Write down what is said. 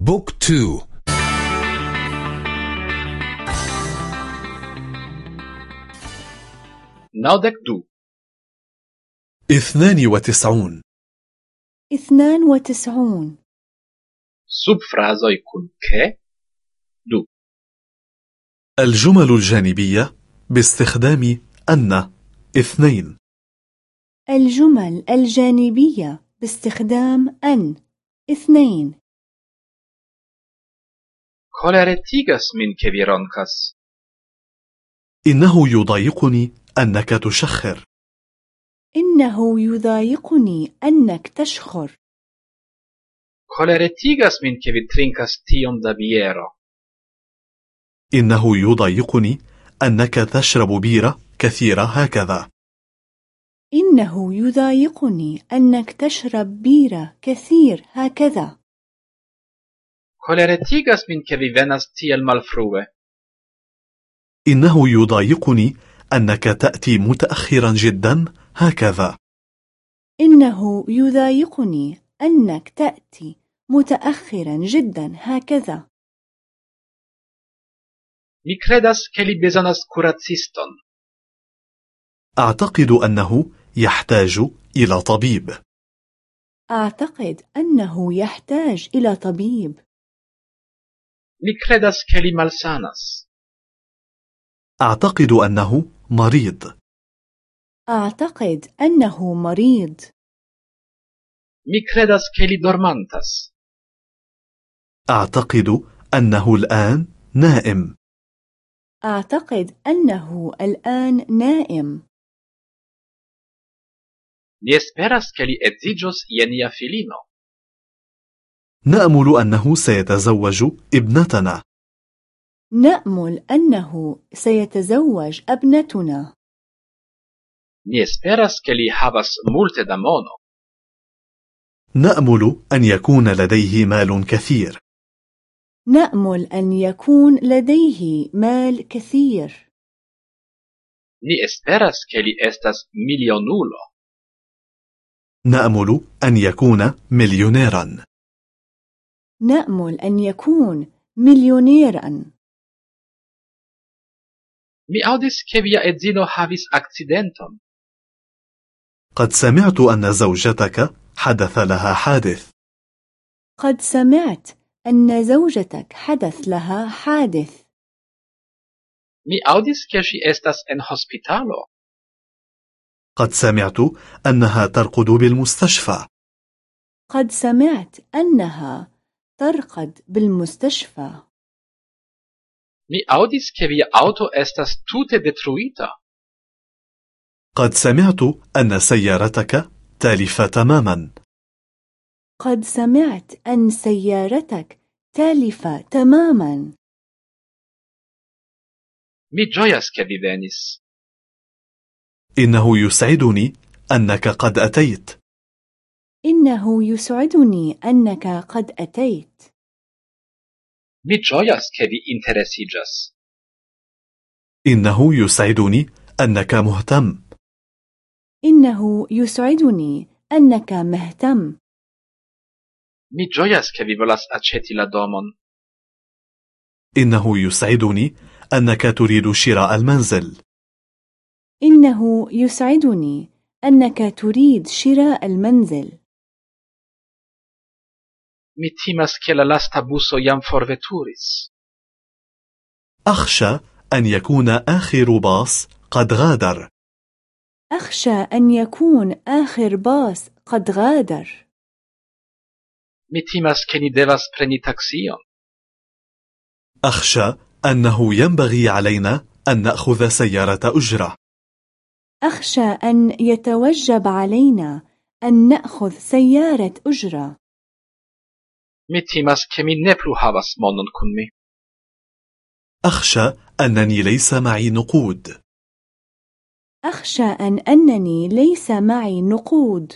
book two. naŭdek du اثنان وتسعون. اثنان وتسعون. sub frazoj kun ke du. الجمل الجانبية باستخدام أن. اثنين. الجمل الجانبية باستخدام أن. اثنين. Koleretigas min ke vi ronkas. إنه يضايقني أنك تشخر إنه يضايقني أنك تشخر koleretigas min ke vi trinkas tiom da biero. إنه يضايقني أنك تشرب بيرة كثيرة هكذا إنه يضايقني أنك تشرب بيرة كثير هكذا koleretigas min ke vi venas tiel malfrue. إنه يضايقني أنك تأتي متأخرا جدا هكذا إنه يضايقني أنك تأتي متأخرا جدا هكذا Mi credas ke li bezonas kuraciston. أعتقد أنه يحتاج إلى طبيب أعتقد أنه يحتاج إلى طبيب Mi credas ke li malsanas. أعتقد أنه مريض أعتقد أنه مريض Mi credas ke li dormantas. أعتقد أنه الآن نائم أعتقد أنه الآن نائم Ni esperas ke li edziĝos je nia filino. نأمل أنه سيتزوج ابنتنا. نأمل أنه سيتزوج ابنتنا. Ni esperas ke li havas multe da mono. نأمل أن يكون لديه مال كثير. نأمل أن يكون لديه مال كثير. Ni esperas ke li estas milionulo. نأمل أن يكون مليونيرا. نأمل أن يكون مليونيرا Mi aŭdis ke via edzino havis akcidenton. قد سمعت أن زوجتك حدث لها حادث قد سمعت أن زوجتك حدث لها حادث Mi aŭdis ke ŝi estas en hospitalo. قد سمعت أنها ترقد بالمستشفى قد سمعت أنها ترقد بالمستشفى Mi aŭdis ke via aŭto estas tute detruita. قد سمعت أن سيارتك تالفة تماما قد سمعت أن سيارتك تالفة تماما Mi ĝojas ke vi venis. إنه يسعدني أنك قد أتيت إنه يسعدني أنك قد أتيت. Mi ĝojas ke vi interesiĝas. إنه يسعدني أنك مهتم. إنه يسعدني أنك مهتم. Mi ĝojas ke vi volas aĉeti la domon. إنه يسعدني أنك تريد شراء المنزل. إنه يسعدني أنك تريد شراء المنزل. Mi timas ke la lasta buso jam forveturis. أخشى أن يكون آخر باص قد غادر أخشى أن يكون آخر باص قد غادر Mi timas ke ni devas preni taksion. أخشى أنه ينبغي علينا أن نأخذ سيارة أجرة أخشى أن يتوجب علينا أن نأخذ سيارة أجرة Mi timas ke mi ne plu havas monon kun mi. أخشى أنني ليس معي نقود أخشى أن أنني ليس معي نقود